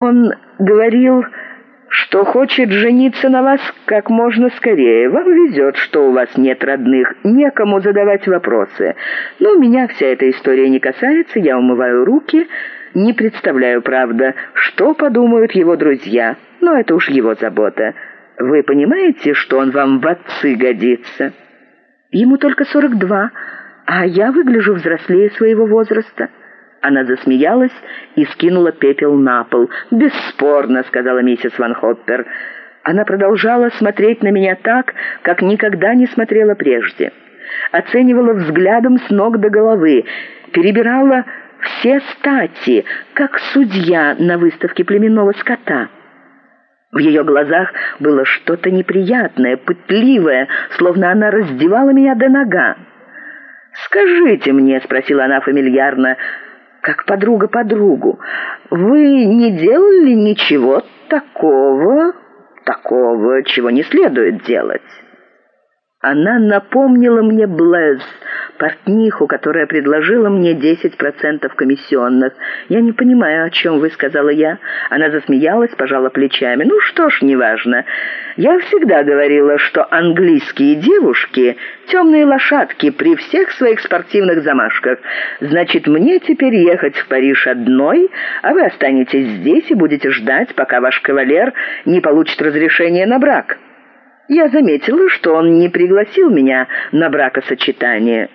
Он говорил, что хочет жениться на вас как можно скорее. Вам везет, что у вас нет родных, некому задавать вопросы. Но меня вся эта история не касается, я умываю руки, не представляю, правда, что подумают его друзья, но это уж его забота. Вы понимаете, что он вам в отцы годится? Ему только сорок два, а я выгляжу взрослее своего возраста». Она засмеялась и скинула пепел на пол. «Бесспорно», — сказала миссисВанОппер. Она продолжала смотреть на меня так, как никогда не смотрела прежде. Оценивала взглядом с ног до головы, перебирала все стати, как судья на выставке племенного скота. В ее глазах было что-то неприятное, пытливое, словно она раздевала меня до нога. «Скажите мне», — спросила она фамильярно, — как подруга подругу. Вы не делали ничего такого, такого, чего не следует делать?» Она напомнила мне Блэз, портниху, которая предложила мне 10% комиссионных. «Я не понимаю, о чем вы», — сказала я. Она засмеялась, пожала плечами. «Ну что ж, неважно. Я всегда говорила, что английские девушки — темные лошадки при всех своих спортивных замашках. Значит, мне теперь ехать вРиж одной, а вы останетесь здесь и будете ждать, пока ваш кавалер не получит разрешение на брак». Я заметила, что он не пригласил меня на бракосочетание.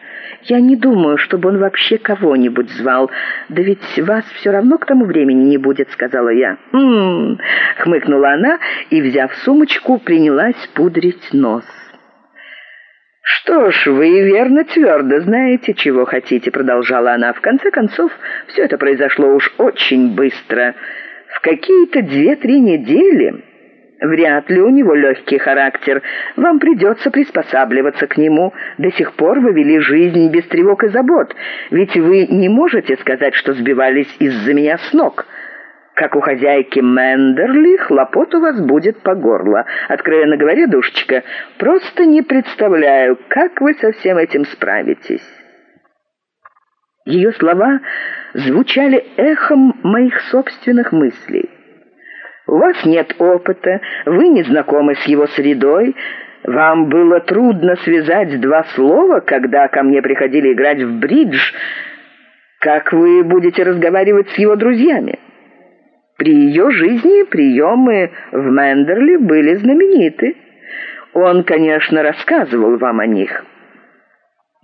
Я не думаю, чтобы он вообще кого-нибудь звал. Да ведь вас все равно к тому времени не будет, сказала я. «М-м-м», хмыкнула она и, взяв сумочку, принялась пудрить нос. «Что ж, вы верно твердо знаете, чего хотите», — продолжала она. «В конце концов, все это произошло уж очень быстро. В какие-то две-три недели...» Вряд ли у него легкий характер. Вам придется приспосабливаться к нему. До сих пор вы вели жизнь без тревог и забот. Ведь вы не можете сказать, что сбивались из-за меня с ног. Как у хозяйкиМендерли, хлопот у вас будет по горло. Откровенно говоря, душечка, просто не представляю, как вы со всем этим справитесь». Ее слова звучали эхом моих собственных мыслей. У вас нет опыта, вы не знакомы с его средой. Вам было трудно связать два слова, когда ко мне приходили играть в бридж. Как вы будете разговаривать с его друзьями? При ее жизни приемы в Мендерли были знамениты. Он, конечно, рассказывал вам о них».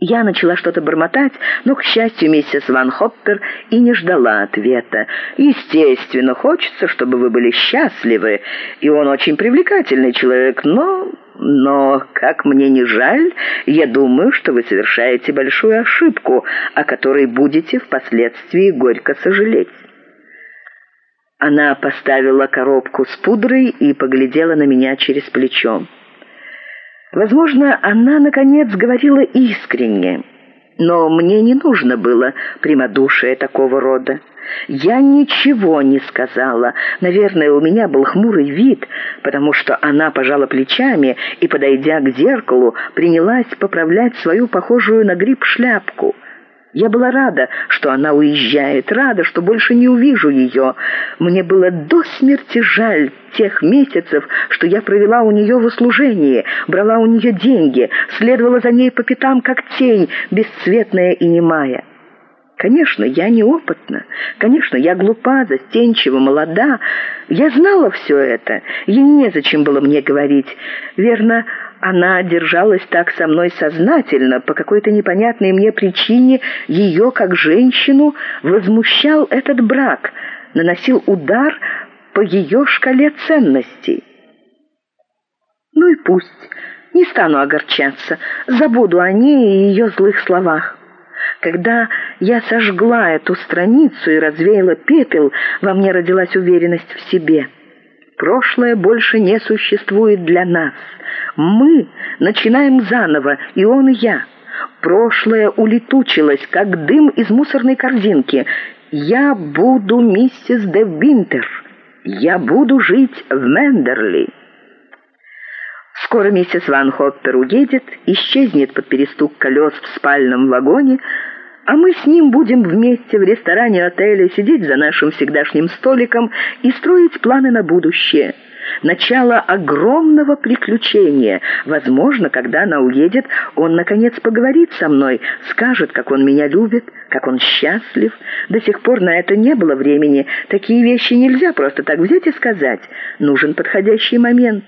Я начала что-то бормотать, но, к счастью, миссис Ван Хоппер и не ждала ответа. «Естественно, хочется, чтобы вы были счастливы, и он очень привлекательный человек, но... но, как мне не жаль, я думаю, что вы совершаете большую ошибку, о которой будете впоследствии горько сожалеть». Она поставила коробку с пудрой и поглядела на меня через плечо. Возможно, она, наконец, говорила искренне, но мне не нужно было прямодушие такого рода. Я ничего не сказала. Наверное, у меня был хмурый вид, потому что она пожала плечами и, подойдя к зеркалу, принялась поправлять свою похожую на гриб шляпку — я была рада, что она уезжает, рада, что больше не увижу ее. Мне было до смерти жаль тех месяцев, что я провела у нее в услужении, брала у нее деньги, следовала за ней по пятам, как тень, бесцветная и немая. Конечно, я неопытна, конечно, я глупа, застенчива, молода. Я знала все это, ей незачем было мне говорить. Верно, она держалась так со мной сознательно, по какой-то непонятной мне причине ее, как женщину, возмущал этот брак, наносил удар по ее шкале ценностей. Ну и пусть, не стану огорчаться, забуду о ней и ее злых словах. Когда я сожгла эту страницу и развеяла пепел, во мне родилась уверенность в себе. Прошлое больше не существует для нас. Мы начинаем заново, и он, и я. Прошлое улетучилось, как дым из мусорной корзинки. Я буду миссис де Винтер. Я буду жить в Мендерли. Скоро миссис ВанХоппер уедет, исчезнет под перестук колес в спальном вагоне, а мы с ним будем вместе в ресторане отеля сидеть за нашим всегдашним столиком и строить планы на будущее. Начало огромного приключения. Возможно, когда она уедет, он, наконец, поговорит со мной, скажет, как он меня любит, как он счастлив. До сих пор на это не было времени. Такие вещи нельзя просто так взять и сказать. Нужен подходящий момент».